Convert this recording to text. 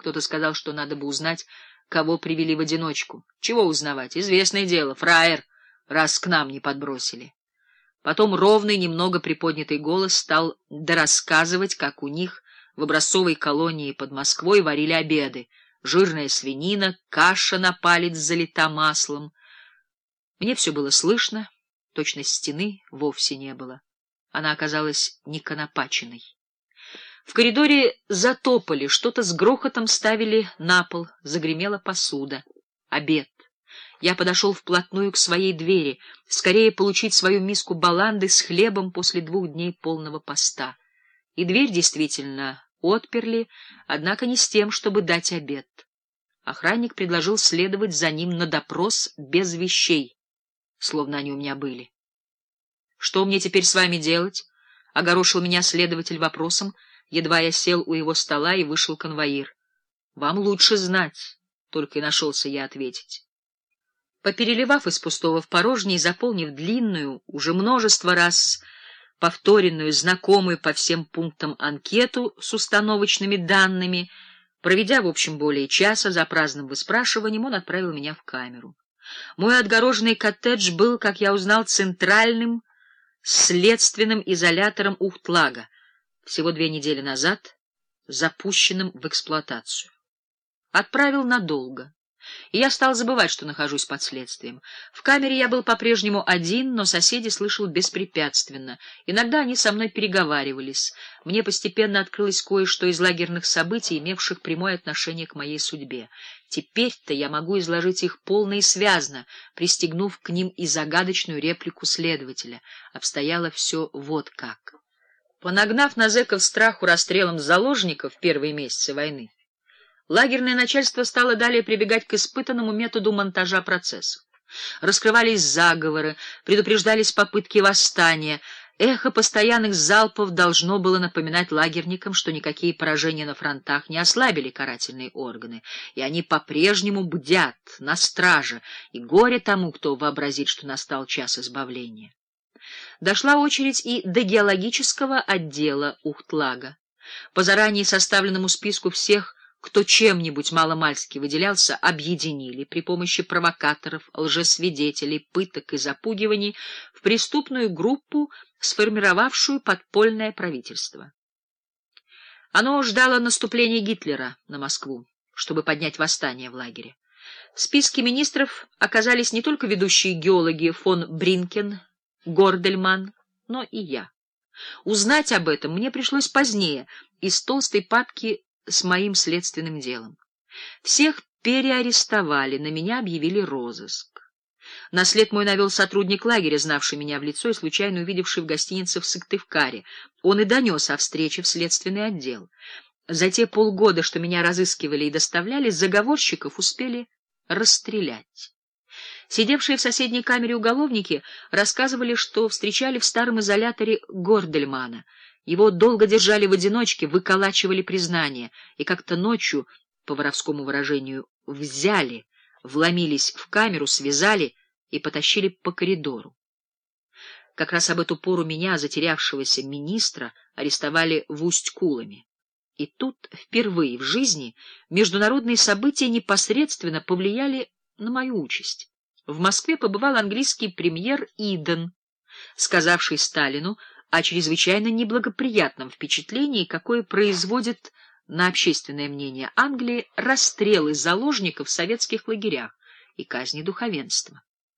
Кто-то сказал, что надо бы узнать, кого привели в одиночку. Чего узнавать? Известное дело, фраер, раз к нам не подбросили. Потом ровный, немного приподнятый голос стал дорассказывать, как у них в образцовой колонии под Москвой варили обеды. Жирная свинина, каша на палец залита маслом. Мне все было слышно, точно стены вовсе не было. Она оказалась не конопаченной. В коридоре затопали, что-то с грохотом ставили на пол, загремела посуда. Обед. Я подошел вплотную к своей двери, скорее получить свою миску баланды с хлебом после двух дней полного поста. И дверь действительно отперли, однако не с тем, чтобы дать обед. Охранник предложил следовать за ним на допрос без вещей, словно они у меня были. — Что мне теперь с вами делать? — огорошил меня следователь вопросом, едва я сел у его стола и вышел конвоир. — Вам лучше знать, — только и нашелся я ответить. Попереливав из пустого в порожнее и заполнив длинную, уже множество раз повторенную, знакомую по всем пунктам анкету с установочными данными, проведя, в общем, более часа за праздным выспрашиванием, он отправил меня в камеру. Мой отгороженный коттедж был, как я узнал, центральным следственным изолятором Ухтлага, всего две недели назад запущенным в эксплуатацию. Отправил надолго и я стал забывать, что нахожусь под следствием. В камере я был по-прежнему один, но соседи слышал беспрепятственно. Иногда они со мной переговаривались. Мне постепенно открылось кое-что из лагерных событий, имевших прямое отношение к моей судьбе. Теперь-то я могу изложить их полно и связно, пристегнув к ним и загадочную реплику следователя. Обстояло все вот как. Понагнав на зэков страху расстрелом заложников в первые месяцы войны, Лагерное начальство стало далее прибегать к испытанному методу монтажа процессов. Раскрывались заговоры, предупреждались попытки восстания. Эхо постоянных залпов должно было напоминать лагерникам, что никакие поражения на фронтах не ослабили карательные органы, и они по-прежнему бдят на страже, и горе тому, кто вообразит, что настал час избавления. Дошла очередь и до геологического отдела Ухтлага. По заранее составленному списку всех кто чем-нибудь маломальски выделялся, объединили при помощи провокаторов, лжесвидетелей, пыток и запугиваний в преступную группу, сформировавшую подпольное правительство. Оно ждало наступления Гитлера на Москву, чтобы поднять восстание в лагере. В списке министров оказались не только ведущие геологи фон Бринкен, Гордельман, но и я. Узнать об этом мне пришлось позднее из толстой папки с моим следственным делом. Всех переарестовали, на меня объявили розыск. На след мой навел сотрудник лагеря, знавший меня в лицо и случайно увидевший в гостинице в Сыктывкаре. Он и донес о встрече в следственный отдел. За те полгода, что меня разыскивали и доставляли, заговорщиков успели расстрелять. Сидевшие в соседней камере уголовники рассказывали, что встречали в старом изоляторе Гордельмана — его долго держали в одиночке, выколачивали признание, и как-то ночью, по воровскому выражению, взяли, вломились в камеру, связали и потащили по коридору. Как раз об эту пору меня, затерявшегося министра, арестовали в Усть-Кулами. И тут впервые в жизни международные события непосредственно повлияли на мою участь. В Москве побывал английский премьер Иден, сказавший Сталину о чрезвычайно неблагоприятном впечатлении, какое производит на общественное мнение Англии расстрелы заложников в советских лагерях и казни духовенства.